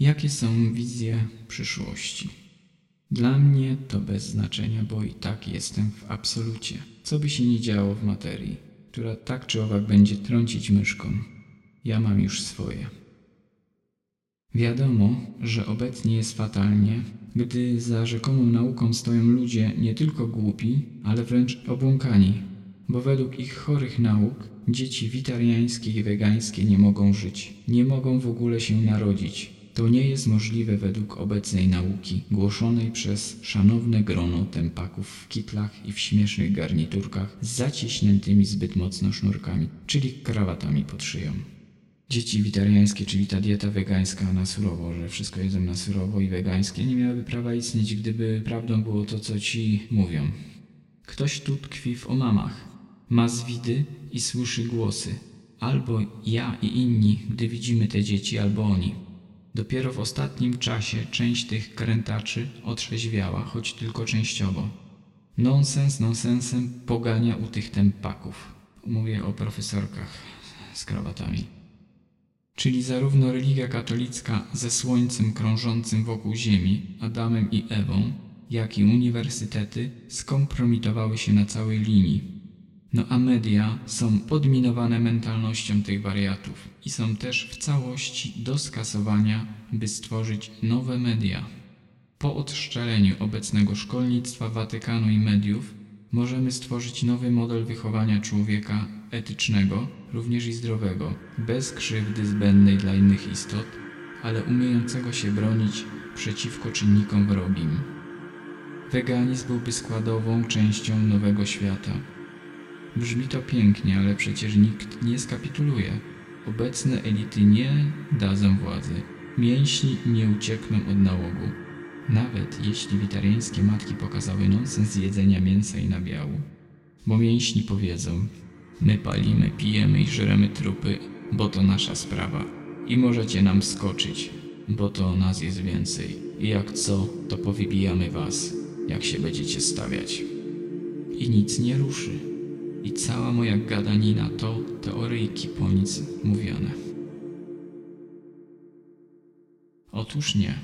Jakie są wizje przyszłości? Dla mnie to bez znaczenia, bo i tak jestem w absolucie. Co by się nie działo w materii, która tak czy owak będzie trącić myszką. Ja mam już swoje. Wiadomo, że obecnie jest fatalnie, gdy za rzekomą nauką stoją ludzie nie tylko głupi, ale wręcz obłąkani, bo według ich chorych nauk dzieci witariańskie i wegańskie nie mogą żyć, nie mogą w ogóle się narodzić. To nie jest możliwe według obecnej nauki, głoszonej przez szanowne grono tempaków w kitlach i w śmiesznych garniturkach z zaciśniętymi zbyt mocno sznurkami, czyli krawatami pod szyją. Dzieci witariańskie, czyli ta dieta wegańska na surowo, że wszystko jedzą na surowo i wegańskie, nie miałyby prawa istnieć, gdyby prawdą było to, co ci mówią. Ktoś tu tkwi w omamach, ma zwidy i słyszy głosy. Albo ja i inni, gdy widzimy te dzieci, albo oni. Dopiero w ostatnim czasie część tych krętaczy otrzeźwiała, choć tylko częściowo. Nonsens nonsensem pogania u tych tempaków. Mówię o profesorkach z krawatami. Czyli zarówno religia katolicka ze słońcem krążącym wokół Ziemi, Adamem i Ewą, jak i uniwersytety skompromitowały się na całej linii. No a media są podminowane mentalnością tych wariatów i są też w całości do skasowania, by stworzyć nowe media. Po odszczeleniu obecnego szkolnictwa Watykanu i mediów możemy stworzyć nowy model wychowania człowieka etycznego, również i zdrowego, bez krzywdy zbędnej dla innych istot, ale umiejącego się bronić przeciwko czynnikom wrogim. Weganizm byłby składową częścią nowego świata. Brzmi to pięknie, ale przecież nikt nie skapituluje. Obecne elity nie dadzą władzy. Mięśni nie uciekną od nałogu. Nawet jeśli witariańskie matki pokazały nonsens jedzenia mięsa i nabiału. Bo mięśni powiedzą, my palimy, pijemy i żremy trupy, bo to nasza sprawa. I możecie nam skoczyć, bo to nas jest więcej. I jak co, to powybijamy was, jak się będziecie stawiać. I nic nie ruszy. I cała moja gadanina to teoryjki po nic mówione. Otóż nie.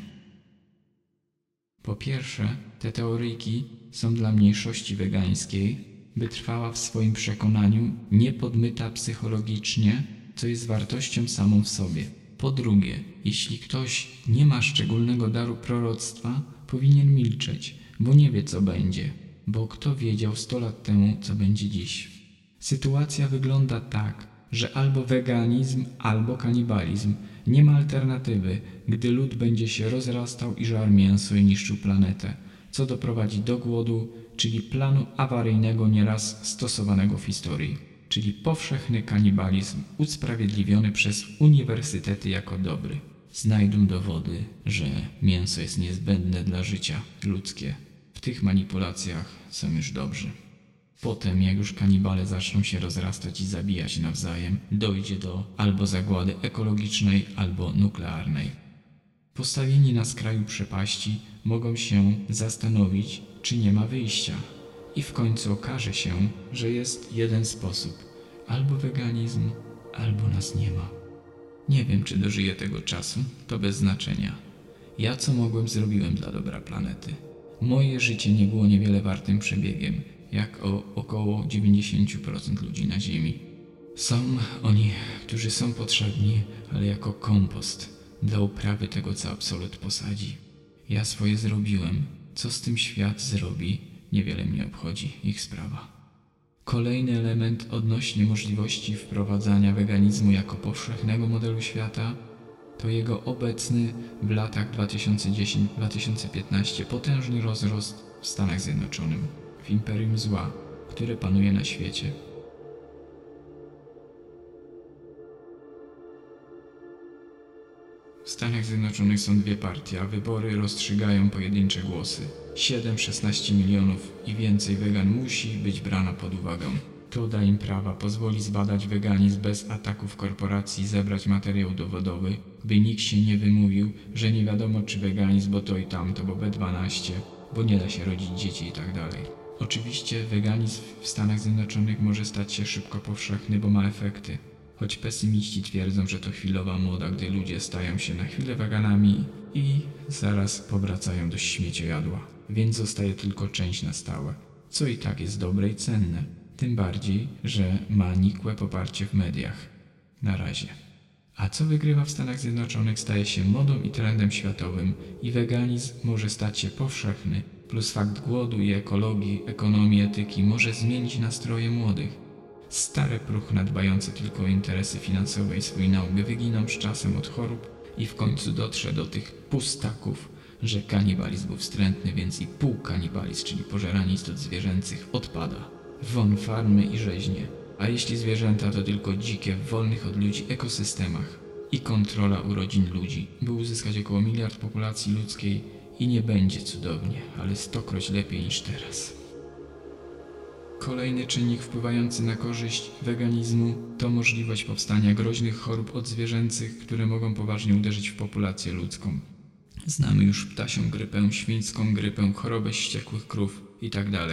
Po pierwsze, te teoryjki są dla mniejszości wegańskiej, by trwała w swoim przekonaniu niepodmyta psychologicznie, co jest wartością samą w sobie. Po drugie, jeśli ktoś nie ma szczególnego daru proroctwa, powinien milczeć, bo nie wie co będzie, bo kto wiedział sto lat temu, co będzie dziś. Sytuacja wygląda tak, że albo weganizm, albo kanibalizm. Nie ma alternatywy, gdy lud będzie się rozrastał i żar mięso i niszczył planetę, co doprowadzi do głodu, czyli planu awaryjnego nieraz stosowanego w historii, czyli powszechny kanibalizm usprawiedliwiony przez uniwersytety jako dobry. Znajdą dowody, że mięso jest niezbędne dla życia ludzkie. Tych manipulacjach są już dobrzy. Potem, jak już kanibale zaczną się rozrastać i zabijać nawzajem, dojdzie do albo zagłady ekologicznej, albo nuklearnej. Postawieni na skraju przepaści mogą się zastanowić, czy nie ma wyjścia. I w końcu okaże się, że jest jeden sposób: albo weganizm, albo nas nie ma. Nie wiem, czy dożyję tego czasu, to bez znaczenia. Ja co mogłem, zrobiłem dla dobra planety. Moje życie nie było niewiele wartym przebiegiem, jak o około 90% ludzi na Ziemi. Są oni, którzy są potrzebni, ale jako kompost dla uprawy tego, co absolut posadzi. Ja swoje zrobiłem. Co z tym świat zrobi, niewiele mnie obchodzi, ich sprawa. Kolejny element odnośnie możliwości wprowadzania weganizmu jako powszechnego modelu świata to jego obecny w latach 2010-2015 potężny rozrost w Stanach Zjednoczonych w imperium zła, które panuje na świecie. W Stanach Zjednoczonych są dwie partie, a wybory rozstrzygają pojedyncze głosy. 7-16 milionów i więcej wegan musi być brana pod uwagę. To da im prawa, pozwoli zbadać weganizm bez ataków korporacji, zebrać materiał dowodowy, by nikt się nie wymówił, że nie wiadomo czy weganizm, bo to i tamto, bo B12, bo nie da się rodzić dzieci i tak dalej. Oczywiście weganizm w Stanach Zjednoczonych może stać się szybko powszechny, bo ma efekty. Choć pesymiści twierdzą, że to chwilowa moda, gdy ludzie stają się na chwilę weganami i zaraz powracają do śmieciojadła, więc zostaje tylko część na stałe, co i tak jest dobre i cenne. Tym bardziej, że ma nikłe poparcie w mediach. Na razie. A co wygrywa w Stanach Zjednoczonych staje się modą i trendem światowym i weganizm może stać się powszechny, plus fakt głodu i ekologii, ekonomii, etyki może zmienić nastroje młodych. Stare pruchna dbające tylko o interesy finansowe i swój nauk wyginą z czasem od chorób i w końcu dotrze do tych pustaków, że kanibalizm był wstrętny, więc i półkanibalizm, czyli pożeranie istot zwierzęcych, odpada. Won farmy i rzeźnie. A jeśli zwierzęta to tylko dzikie, w wolnych od ludzi ekosystemach i kontrola urodzin ludzi, by uzyskać około miliard populacji ludzkiej i nie będzie cudownie, ale stokroć lepiej niż teraz. Kolejny czynnik wpływający na korzyść weganizmu to możliwość powstania groźnych chorób odzwierzęcych, które mogą poważnie uderzyć w populację ludzką. Znamy już ptasią grypę, świńską grypę, chorobę ściekłych krów itd.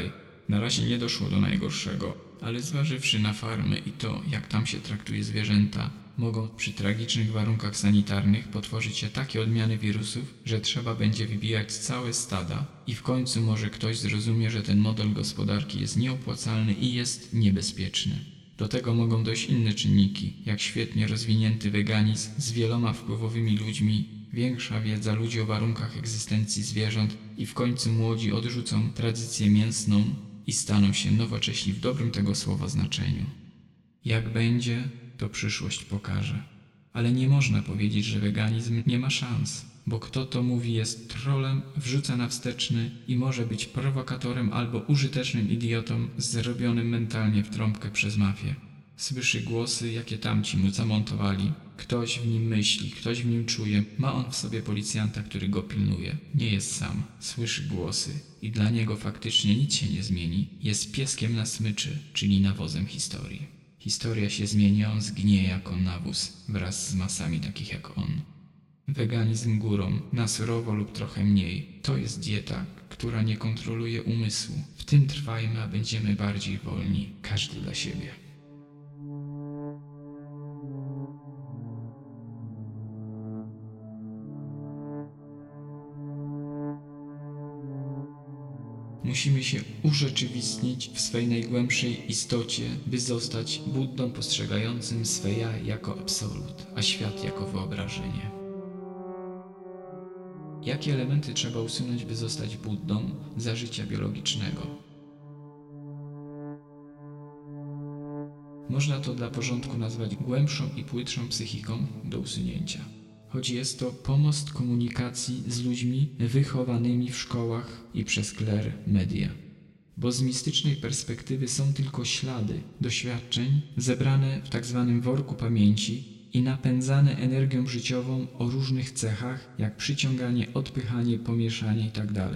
Na razie nie doszło do najgorszego, ale zważywszy na farmy i to, jak tam się traktuje zwierzęta, mogą przy tragicznych warunkach sanitarnych potworzyć się takie odmiany wirusów, że trzeba będzie wybijać całe stada i w końcu może ktoś zrozumie, że ten model gospodarki jest nieopłacalny i jest niebezpieczny. Do tego mogą dojść inne czynniki, jak świetnie rozwinięty weganizm z wieloma wpływowymi ludźmi, większa wiedza ludzi o warunkach egzystencji zwierząt i w końcu młodzi odrzucą tradycję mięsną i staną się nowocześni w dobrym tego słowa znaczeniu. Jak będzie, to przyszłość pokaże. Ale nie można powiedzieć, że weganizm nie ma szans, bo kto to mówi jest trolem, wrzuca na wsteczny i może być prowokatorem albo użytecznym idiotą zrobionym mentalnie w trąbkę przez mafię. Słyszy głosy, jakie tamci mu zamontowali. Ktoś w nim myśli, ktoś w nim czuje. Ma on w sobie policjanta, który go pilnuje. Nie jest sam. Słyszy głosy i dla niego faktycznie nic się nie zmieni. Jest pieskiem na smyczy, czyli nawozem historii. Historia się zmieni, on zgnie jako nawóz wraz z masami takich jak on. Weganizm górą, na surowo lub trochę mniej. To jest dieta, która nie kontroluje umysłu. W tym trwajmy, a będziemy bardziej wolni, każdy dla siebie. Musimy się urzeczywistnić w swej najgłębszej istocie, by zostać Buddą postrzegającym swe ja jako absolut, a świat jako wyobrażenie. Jakie elementy trzeba usunąć, by zostać Buddą za życia biologicznego? Można to dla porządku nazwać głębszą i płytszą psychiką do usunięcia choć jest to pomost komunikacji z ludźmi wychowanymi w szkołach i przez kler media. Bo z mistycznej perspektywy są tylko ślady doświadczeń zebrane w tzw. Tak worku pamięci i napędzane energią życiową o różnych cechach, jak przyciąganie, odpychanie, pomieszanie itd.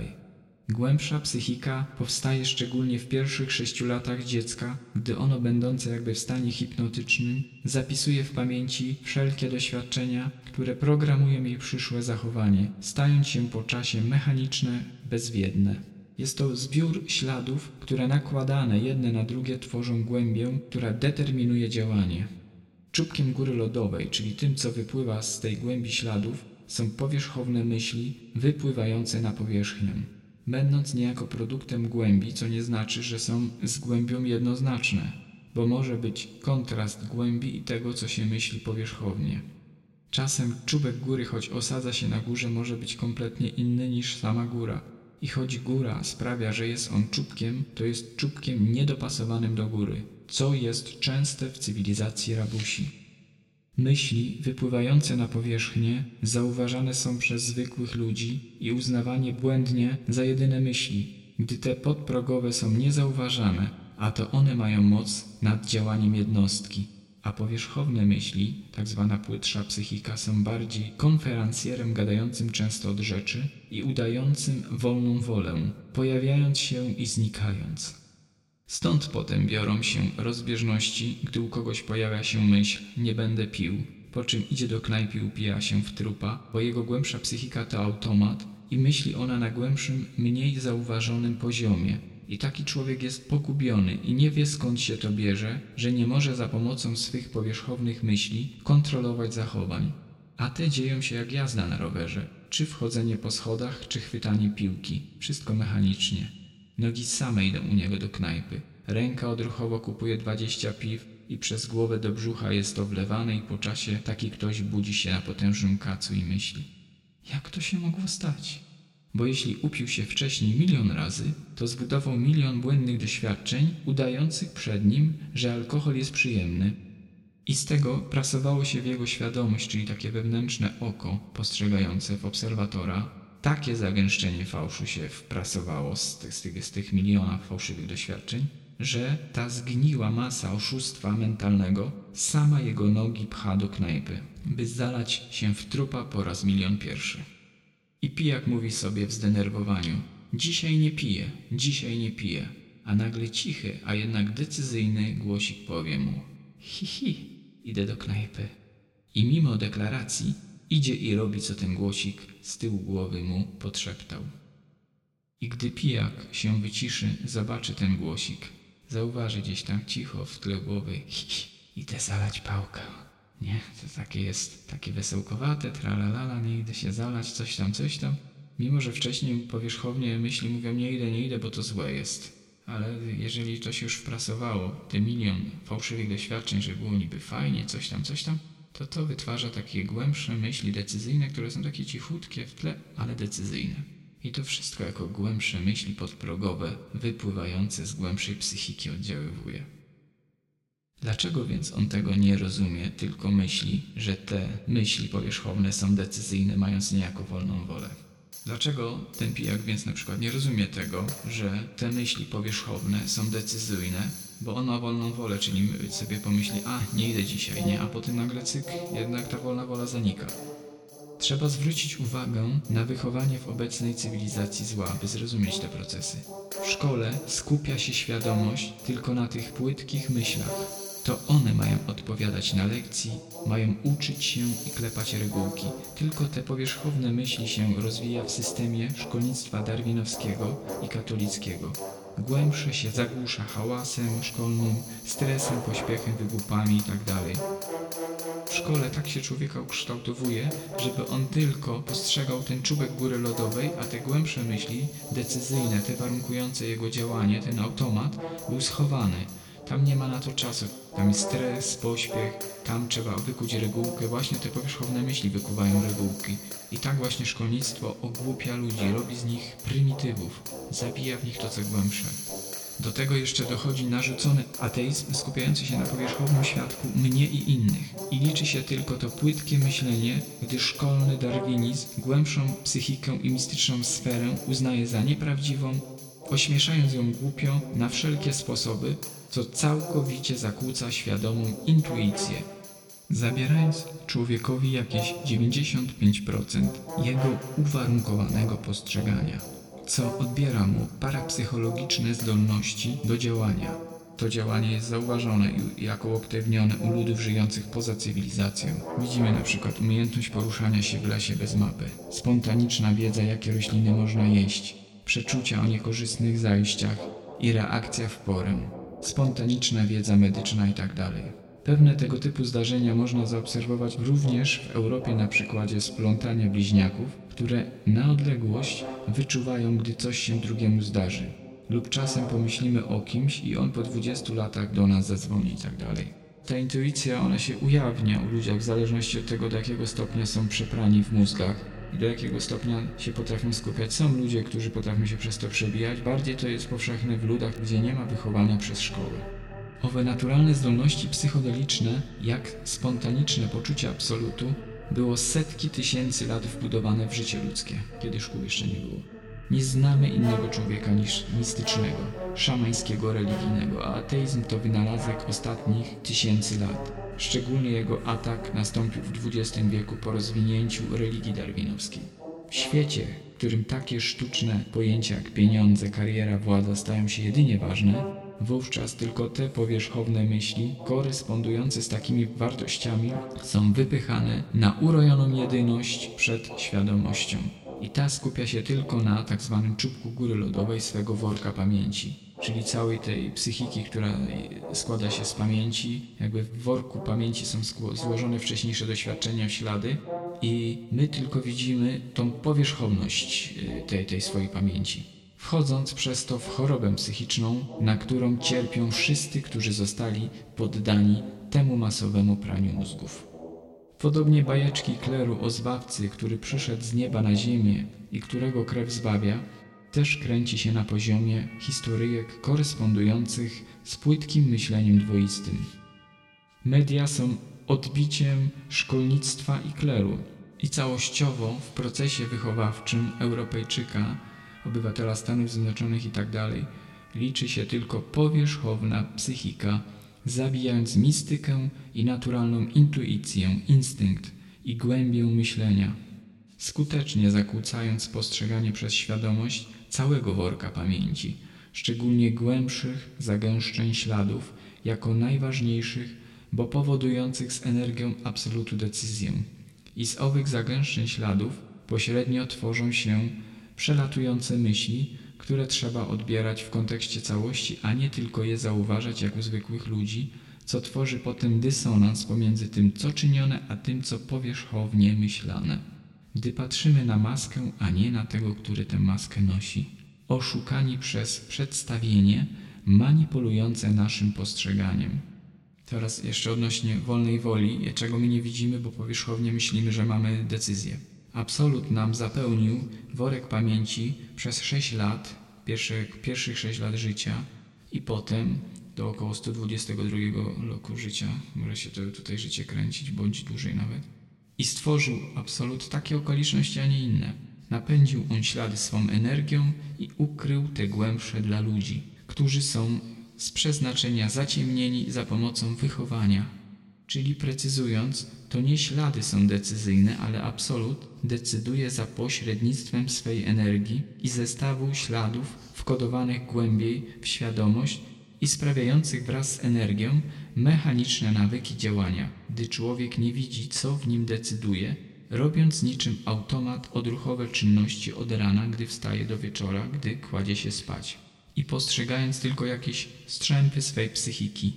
Głębsza psychika powstaje szczególnie w pierwszych sześciu latach dziecka, gdy ono będące jakby w stanie hipnotycznym zapisuje w pamięci wszelkie doświadczenia, które programują jej przyszłe zachowanie, stając się po czasie mechaniczne, bezwiedne. Jest to zbiór śladów, które nakładane jedne na drugie tworzą głębię, która determinuje działanie. Czubkiem góry lodowej, czyli tym, co wypływa z tej głębi śladów, są powierzchowne myśli wypływające na powierzchnię będąc niejako produktem głębi, co nie znaczy, że są z głębią jednoznaczne, bo może być kontrast głębi i tego, co się myśli powierzchownie. Czasem czubek góry, choć osadza się na górze, może być kompletnie inny niż sama góra. I choć góra sprawia, że jest on czubkiem, to jest czubkiem niedopasowanym do góry, co jest częste w cywilizacji rabusi. Myśli wypływające na powierzchnię zauważane są przez zwykłych ludzi i uznawanie błędnie za jedyne myśli, gdy te podprogowe są niezauważane, a to one mają moc nad działaniem jednostki, a powierzchowne myśli, tak zwana płytsza psychika, są bardziej konferencjerem gadającym często od rzeczy i udającym wolną wolę, pojawiając się i znikając. Stąd potem biorą się rozbieżności, gdy u kogoś pojawia się myśl nie będę pił, po czym idzie do knajpy i upija się w trupa, bo jego głębsza psychika to automat i myśli ona na głębszym, mniej zauważonym poziomie I taki człowiek jest pogubiony i nie wie skąd się to bierze, że nie może za pomocą swych powierzchownych myśli kontrolować zachowań. A te dzieją się jak jazda na rowerze, czy wchodzenie po schodach, czy chwytanie piłki. Wszystko mechanicznie. Nogi same idą u niego do knajpy. Ręka odruchowo kupuje 20 piw i przez głowę do brzucha jest to wlewane i po czasie taki ktoś budzi się na potężnym kacu i myśli. Jak to się mogło stać? Bo jeśli upił się wcześniej milion razy, to zbudował milion błędnych doświadczeń, udających przed nim, że alkohol jest przyjemny. I z tego prasowało się w jego świadomość, czyli takie wewnętrzne oko postrzegające w obserwatora. Takie zagęszczenie fałszu się wprasowało z tych, z tych, z tych fałszywych doświadczeń, że ta zgniła masa oszustwa mentalnego sama jego nogi pcha do knajpy, by zalać się w trupa po raz milion pierwszy. I pijak mówi sobie w zdenerwowaniu: Dzisiaj nie piję, dzisiaj nie piję. A nagle cichy, a jednak decyzyjny głosik powie mu: Hi, hi, idę do knajpy. I mimo deklaracji idzie i robi, co ten głosik z tyłu głowy mu podszeptał. I gdy pijak się wyciszy, zobaczy ten głosik. Zauważy gdzieś tam cicho w tle głowy: idę zalać pałkę. Nie, to takie jest, takie wesołkowate, tralalala, nie idę się zalać, coś tam, coś tam. Mimo, że wcześniej powierzchownie myśli mówią, nie idę, nie idę, bo to złe jest. Ale jeżeli to się już wprasowało, te milion fałszywych doświadczeń, że było niby fajnie, coś tam, coś tam, to to wytwarza takie głębsze myśli decyzyjne, które są takie cichutkie w tle, ale decyzyjne. I to wszystko jako głębsze myśli podprogowe, wypływające z głębszej psychiki oddziaływuje. Dlaczego więc on tego nie rozumie, tylko myśli, że te myśli powierzchowne są decyzyjne, mając niejako wolną wolę? Dlaczego ten pijak więc na przykład nie rozumie tego, że te myśli powierzchowne są decyzyjne, bo on ma wolną wolę, czyli sobie pomyśli, a nie idę dzisiaj, nie, a potem nagle cyk, jednak ta wolna wola zanika. Trzeba zwrócić uwagę na wychowanie w obecnej cywilizacji zła, by zrozumieć te procesy. W szkole skupia się świadomość tylko na tych płytkich myślach, to one mają odpowiadać na lekcji, mają uczyć się i klepać regułki. Tylko te powierzchowne myśli się rozwija w systemie szkolnictwa darwinowskiego i katolickiego. Głębsze się zagłusza hałasem szkolnym, stresem, pośpiechem, wygłupami itd. W szkole tak się człowieka ukształtowuje, żeby on tylko postrzegał ten czubek góry lodowej, a te głębsze myśli, decyzyjne, te warunkujące jego działanie, ten automat, był schowany. Tam nie ma na to czasu. Tam jest stres, pośpiech, tam trzeba wykuć regułkę. Właśnie te powierzchowne myśli wykuwają regułki. I tak właśnie szkolnictwo ogłupia ludzi, robi z nich prymitywów, zabija w nich to co głębsze. Do tego jeszcze dochodzi narzucony ateizm skupiający się na powierzchownym świadku mnie i innych. I liczy się tylko to płytkie myślenie, gdy szkolny darwinizm głębszą psychikę i mistyczną sferę uznaje za nieprawdziwą, ośmieszając ją głupio na wszelkie sposoby, co całkowicie zakłóca świadomą intuicję, zabierając człowiekowi jakieś 95% jego uwarunkowanego postrzegania, co odbiera mu parapsychologiczne zdolności do działania. To działanie jest zauważone jako uaktywnione u ludów żyjących poza cywilizacją. Widzimy na przykład umiejętność poruszania się w lesie bez mapy, spontaniczna wiedza, jakie rośliny można jeść, przeczucia o niekorzystnych zajściach i reakcja w porę spontaniczna wiedza medyczna itd. Tak Pewne tego typu zdarzenia można zaobserwować również w Europie na przykładzie splątania bliźniaków, które na odległość wyczuwają, gdy coś się drugiemu zdarzy. Lub czasem pomyślimy o kimś i on po 20 latach do nas zadzwoni itd. Tak Ta intuicja, ona się ujawnia u ludziach w zależności od tego, do jakiego stopnia są przeprani w mózgach i do jakiego stopnia się potrafią skupiać. Są ludzie, którzy potrafią się przez to przebijać. Bardziej to jest powszechne w ludach, gdzie nie ma wychowania przez szkołę. Owe naturalne zdolności psychodeliczne, jak spontaniczne poczucie absolutu, było setki tysięcy lat wbudowane w życie ludzkie, kiedy szkół jeszcze nie było. Nie znamy innego człowieka niż mistycznego, szamańskiego, religijnego, a ateizm to wynalazek ostatnich tysięcy lat. Szczególnie jego atak nastąpił w XX wieku po rozwinięciu religii darwinowskiej. W świecie, w którym takie sztuczne pojęcia jak pieniądze, kariera, władza stają się jedynie ważne, wówczas tylko te powierzchowne myśli, korespondujące z takimi wartościami, są wypychane na urojoną jedyność przed świadomością. i ta skupia się tylko na tak zwanym czubku góry lodowej swego worka pamięci, czyli całej tej psychiki, która składa się z pamięci. Jakby w worku pamięci są złożone wcześniejsze doświadczenia, ślady i my tylko widzimy tą powierzchowność y, tej, tej swojej pamięci. Wchodząc przez to w chorobę psychiczną, na którą cierpią wszyscy, którzy zostali poddani temu masowemu praniu mózgów. Podobnie bajeczki kleru o zbawcy, który przyszedł z nieba na ziemię i którego krew zbawia, też kręci się na poziomie historyjek korespondujących z płytkim myśleniem dwoistym. Media są odbiciem szkolnictwa i kleru i całościowo w procesie wychowawczym Europejczyka, obywatela Stanów Zjednoczonych itd. Tak liczy się tylko powierzchowna psychika zabijając mistykę i naturalną intuicję, instynkt i głębię myślenia, skutecznie zakłócając postrzeganie przez świadomość całego worka pamięci, szczególnie głębszych zagęszczeń śladów, jako najważniejszych, bo powodujących z energią absolutu decyzję. I z owych zagęszczeń śladów pośrednio tworzą się przelatujące myśli, które trzeba odbierać w kontekście całości, a nie tylko je zauważać jak u zwykłych ludzi, co tworzy potem dysonans pomiędzy tym, co czynione, a tym, co powierzchownie myślane. Gdy patrzymy na maskę, a nie na tego, który tę maskę nosi, oszukani przez przedstawienie manipulujące naszym postrzeganiem. Teraz jeszcze odnośnie wolnej woli, czego my nie widzimy, bo powierzchownie myślimy, że mamy decyzję. Absolut nam zapełnił worek pamięci przez 6 lat, pierwszych, pierwszych 6 lat życia i potem do około 122 roku życia może się to tutaj życie kręcić, bądź dłużej nawet. I stworzył absolut takie okoliczności, a nie inne. Napędził on ślady swą energią i ukrył te głębsze dla ludzi, którzy są z przeznaczenia zaciemnieni za pomocą wychowania. Czyli precyzując, to nie ślady są decyzyjne, ale absolut decyduje za pośrednictwem swej energii i zestawu śladów wkodowanych głębiej w świadomość i sprawiających wraz z energią mechaniczne nawyki działania, gdy człowiek nie widzi, co w nim decyduje, robiąc niczym automat odruchowe czynności od rana, gdy wstaje do wieczora, gdy kładzie się spać. I postrzegając tylko jakieś strzępy swej psychiki,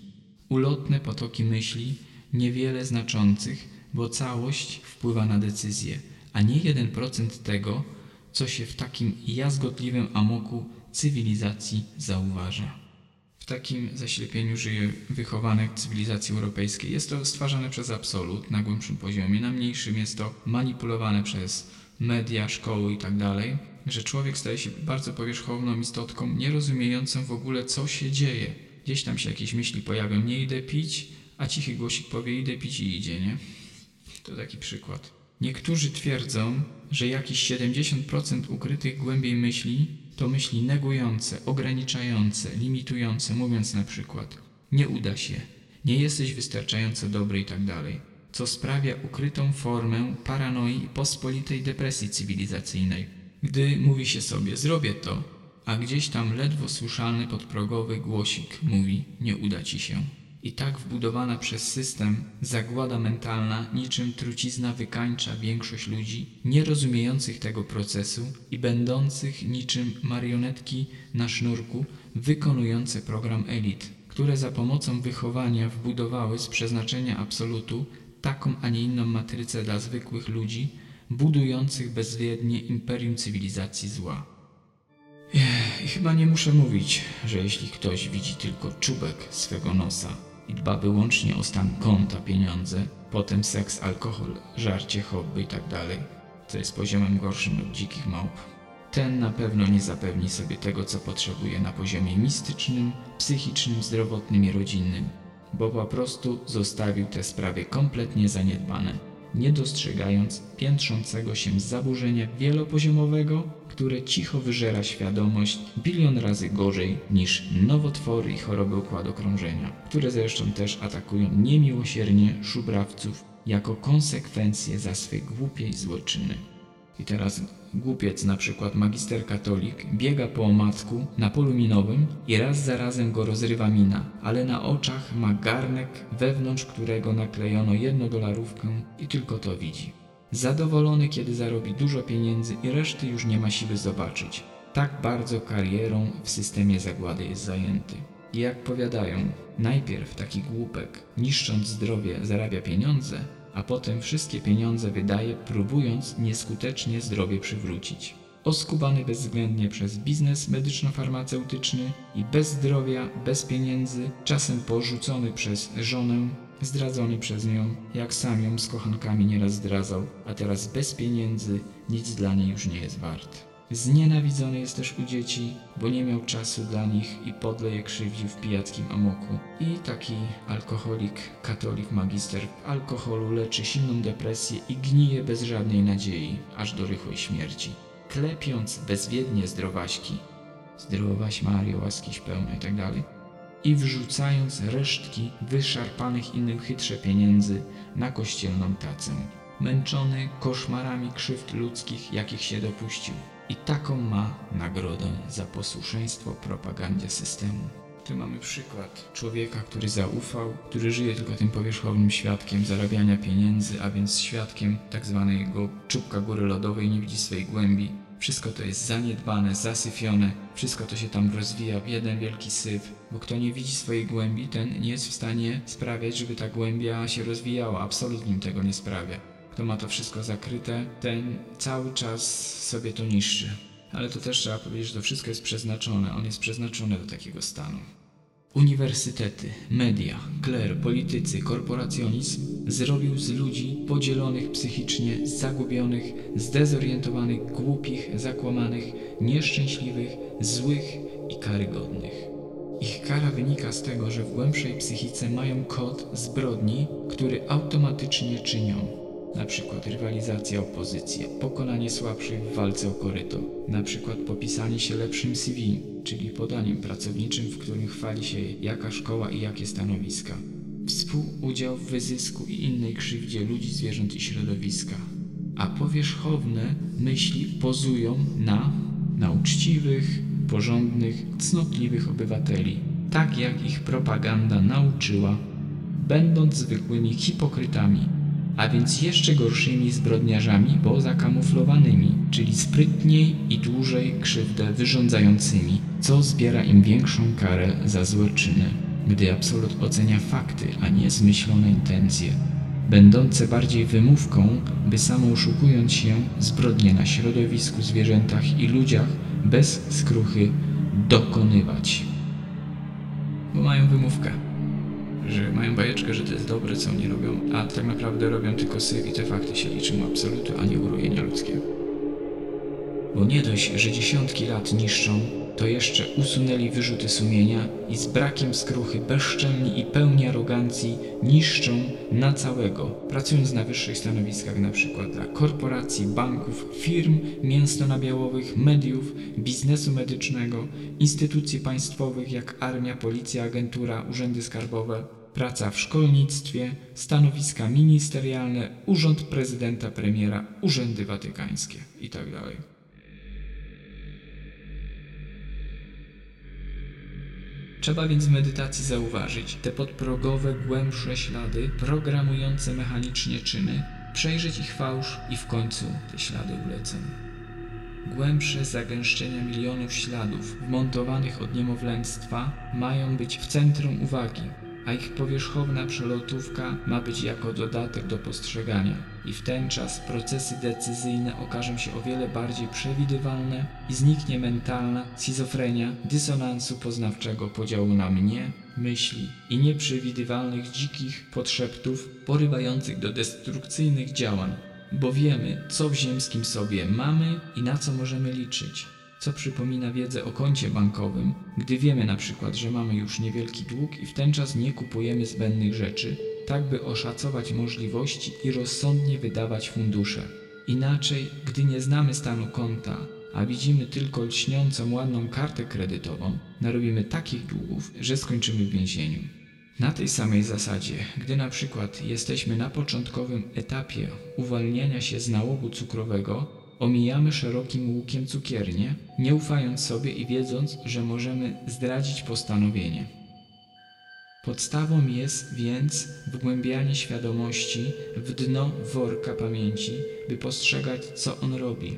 ulotne potoki myśli, niewiele znaczących, bo całość wpływa na decyzję, a nie 1% tego, co się w takim jazgotliwym amoku cywilizacji zauważa. W takim zaślepieniu żyje wychowanek cywilizacji europejskiej. Jest to stwarzane przez absolut na głębszym poziomie, na mniejszym jest to manipulowane przez media, szkoły itd., tak że człowiek staje się bardzo powierzchowną istotką, nie rozumiejącą w ogóle, co się dzieje. Gdzieś tam się jakieś myśli pojawią, nie idę pić, a cichy głosik powie, idę pić i idzie, nie? To taki przykład. Niektórzy twierdzą, że jakieś 70% ukrytych głębiej myśli to myśli negujące, ograniczające, limitujące, mówiąc na przykład nie uda się, nie jesteś wystarczająco dobry i tak co sprawia ukrytą formę paranoi i pospolitej depresji cywilizacyjnej. Gdy mówi się sobie zrobię to, a gdzieś tam ledwo słyszalny podprogowy głosik mówi nie uda ci się i tak wbudowana przez system zagłada mentalna niczym trucizna wykańcza większość ludzi nierozumiejących tego procesu i będących niczym marionetki na sznurku wykonujące program elit, które za pomocą wychowania wbudowały z przeznaczenia absolutu taką, a nie inną matrycę dla zwykłych ludzi, budujących bezwiednie imperium cywilizacji zła. I chyba nie muszę mówić, że jeśli ktoś widzi tylko czubek swego nosa, i dba wyłącznie o stan konta, pieniądze, potem seks, alkohol, żarcie, hobby itd., tak co jest poziomem gorszym od dzikich małp. Ten na pewno nie zapewni sobie tego, co potrzebuje na poziomie mistycznym, psychicznym, zdrowotnym i rodzinnym, bo po prostu zostawił te sprawy kompletnie zaniedbane nie dostrzegając piętrzącego się zaburzenia wielopoziomowego, które cicho wyżera świadomość bilion razy gorzej niż nowotwory i choroby układu krążenia, które zresztą też atakują niemiłosiernie szubrawców jako konsekwencje za swej głupiej złoczyny. I teraz głupiec, na przykład magister katolik, biega po omacku na polu minowym i raz za razem go rozrywa mina, ale na oczach ma garnek, wewnątrz którego naklejono jedną dolarówkę i tylko to widzi. Zadowolony, kiedy zarobi dużo pieniędzy i reszty już nie ma siły zobaczyć. Tak bardzo karierą w systemie zagłady jest zajęty. I jak powiadają, najpierw taki głupek, niszcząc zdrowie, zarabia pieniądze, a potem wszystkie pieniądze wydaje, próbując nieskutecznie zdrowie przywrócić. Oskubany bezwzględnie przez biznes medyczno-farmaceutyczny i bez zdrowia, bez pieniędzy, czasem porzucony przez żonę, zdradzony przez nią, jak sam ją z kochankami nieraz zdradzał, a teraz bez pieniędzy nic dla niej już nie jest wart. Znienawidzony jest też u dzieci, bo nie miał czasu dla nich i podle je krzywdził w pijackim amoku. I taki alkoholik, katolik magister w alkoholu leczy silną depresję i gnije bez żadnej nadziei, aż do rychłej śmierci. Klepiąc bezwiednie zdrowaśki, zdrowaś Mario, łaskiś pełna i tak i wrzucając resztki wyszarpanych innym chytrze pieniędzy na kościelną tacę. Męczony koszmarami krzywd ludzkich, jakich się dopuścił. I taką ma nagrodę za posłuszeństwo propagandzie systemu. Tu mamy przykład człowieka, który zaufał, który żyje tylko tym powierzchownym świadkiem zarabiania pieniędzy, a więc świadkiem tak zwanego czubka góry lodowej, nie widzi swojej głębi. Wszystko to jest zaniedbane, zasyfione, wszystko to się tam rozwija w jeden wielki syf, bo kto nie widzi swojej głębi, ten nie jest w stanie sprawiać, żeby ta głębia się rozwijała, absolutnie tego nie sprawia. Kto ma to wszystko zakryte, ten cały czas sobie to niszczy. Ale to też trzeba powiedzieć, że to wszystko jest przeznaczone, on jest przeznaczony do takiego stanu. Uniwersytety, media, kler, politycy, korporacjonizm zrobił z ludzi podzielonych psychicznie, zagubionych, zdezorientowanych, głupich, zakłamanych, nieszczęśliwych, złych i karygodnych. Ich kara wynika z tego, że w głębszej psychice mają kod zbrodni, który automatycznie czynią przykład rywalizacja o pozycję, pokonanie słabszych w walce o koryto, przykład popisanie się lepszym CV, czyli podaniem pracowniczym, w którym chwali się jaka szkoła i jakie stanowiska, współudział w wyzysku i innej krzywdzie ludzi, zwierząt i środowiska, a powierzchowne myśli pozują na, na uczciwych, porządnych, cnotliwych obywateli, tak jak ich propaganda nauczyła, będąc zwykłymi hipokrytami, a więc jeszcze gorszymi zbrodniarzami, bo zakamuflowanymi, czyli sprytniej i dłużej krzywdę wyrządzającymi, co zbiera im większą karę za złe czyny, gdy absolut ocenia fakty, a nie zmyślone intencje, będące bardziej wymówką, by samouszukując się zbrodnie na środowisku, zwierzętach i ludziach bez skruchy dokonywać. Bo mają wymówkę że mają bajeczkę, że to jest dobre, co oni robią, a tak naprawdę robią tylko syf i te fakty się liczą absolutu, a nie urojenia ludzkiego. Bo nie dość, że dziesiątki lat niszczą, to jeszcze usunęli wyrzuty sumienia i z brakiem skruchy bezczelni i pełni arogancji niszczą na całego, pracując na wyższych stanowiskach na przykład dla korporacji, banków, firm mięsno-nabiałowych, mediów, biznesu medycznego, instytucji państwowych jak armia, policja, agentura, urzędy skarbowe, praca w szkolnictwie, stanowiska ministerialne, urząd prezydenta, premiera, urzędy watykańskie itd. Tak Trzeba więc w medytacji zauważyć te podprogowe, głębsze ślady, programujące mechanicznie czyny, przejrzeć ich fałsz i w końcu te ślady ulecą. Głębsze zagęszczenia milionów śladów, wmontowanych od niemowlęctwa, mają być w centrum uwagi, a ich powierzchowna przelotówka ma być jako dodatek do postrzegania. I w ten czas procesy decyzyjne okażą się o wiele bardziej przewidywalne i zniknie mentalna schizofrenia dysonansu poznawczego podziału na mnie, myśli i nieprzewidywalnych dzikich podszeptów porywających do destrukcyjnych działań, bo wiemy, co w ziemskim sobie mamy i na co możemy liczyć co przypomina wiedzę o koncie bankowym, gdy wiemy na przykład, że mamy już niewielki dług i w ten czas nie kupujemy zbędnych rzeczy, tak by oszacować możliwości i rozsądnie wydawać fundusze. Inaczej, gdy nie znamy stanu konta, a widzimy tylko lśniącą ładną kartę kredytową, narobimy takich długów, że skończymy w więzieniu. Na tej samej zasadzie, gdy na przykład jesteśmy na początkowym etapie uwalniania się z nałogu cukrowego, Omijamy szerokim łukiem cukiernię, nie ufając sobie i wiedząc, że możemy zdradzić postanowienie. Podstawą jest więc wgłębianie świadomości w dno worka pamięci, by postrzegać, co on robi.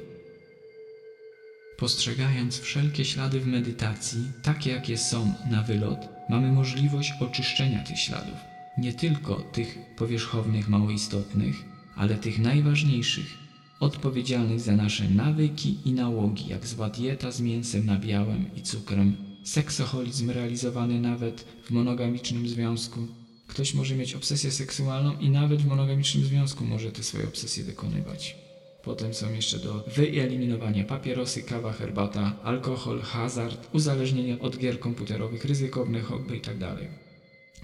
Postrzegając wszelkie ślady w medytacji, takie jakie są na wylot, mamy możliwość oczyszczenia tych śladów. Nie tylko tych powierzchownych, mało istotnych, ale tych najważniejszych, odpowiedzialnych za nasze nawyki i nałogi, jak zła dieta z mięsem nabiałem i cukrem, seksoholizm realizowany nawet w monogamicznym związku. Ktoś może mieć obsesję seksualną i nawet w monogamicznym związku może te swoje obsesje wykonywać. Potem są jeszcze do wyeliminowania papierosy, kawa, herbata, alkohol, hazard, uzależnienie od gier komputerowych, ryzykowne hobby itd.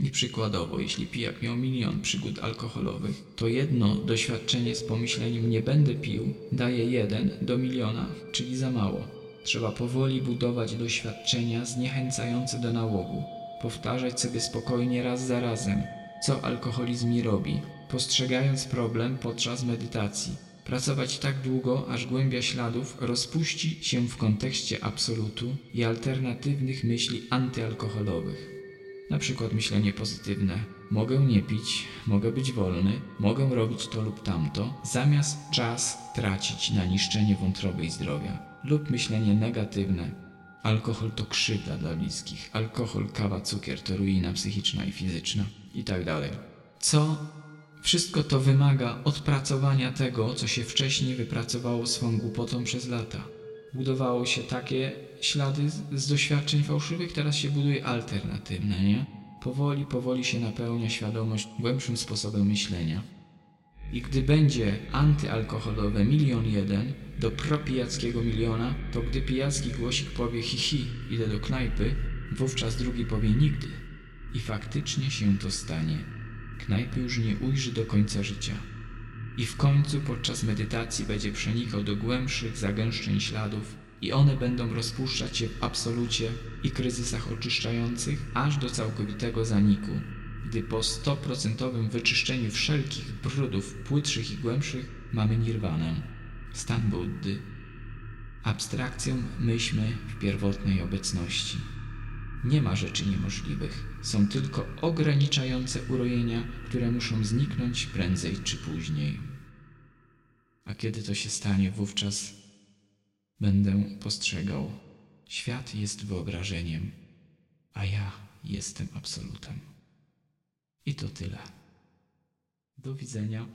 I przykładowo, jeśli pijak miał milion przygód alkoholowych, to jedno doświadczenie z pomyśleniem nie będę pił daje jeden do miliona, czyli za mało. Trzeba powoli budować doświadczenia zniechęcające do nałogu, powtarzać sobie spokojnie raz za razem, co alkoholizm mi robi, postrzegając problem podczas medytacji. Pracować tak długo, aż głębia śladów rozpuści się w kontekście absolutu i alternatywnych myśli antyalkoholowych. Na przykład myślenie pozytywne. Mogę nie pić, mogę być wolny, mogę robić to lub tamto, zamiast czas tracić na niszczenie wątroby i zdrowia. Lub myślenie negatywne. Alkohol to krzywda dla bliskich. Alkohol, kawa, cukier to ruina psychiczna i fizyczna. I tak dalej. Co wszystko to wymaga odpracowania tego, co się wcześniej wypracowało swą głupotą przez lata. Budowało się takie ślady z, doświadczeń fałszywych, teraz się buduje alternatywne, nie? Powoli, powoli się napełnia świadomość głębszym sposobem myślenia. I gdy będzie antyalkoholowe milion jeden do propijackiego miliona, to gdy pijacki głosik powie hi hi, idę do knajpy, wówczas drugi powie nigdy. I faktycznie się to stanie. Knajpy już nie ujrzy do końca życia. I w końcu podczas medytacji będzie przenikał do głębszych zagęszczeń śladów i one będą rozpuszczać się w absolucie i kryzysach oczyszczających aż do całkowitego zaniku, gdy po 100% wyczyszczeniu wszelkich brudów płytszych i głębszych mamy nirwanę, stan Buddy. Abstrakcją myślmy w pierwotnej obecności. Nie ma rzeczy niemożliwych, są tylko ograniczające urojenia, które muszą zniknąć prędzej czy później. A kiedy to się stanie, wówczas będę postrzegał, świat jest wyobrażeniem, a ja jestem absolutem. I to tyle. Do widzenia.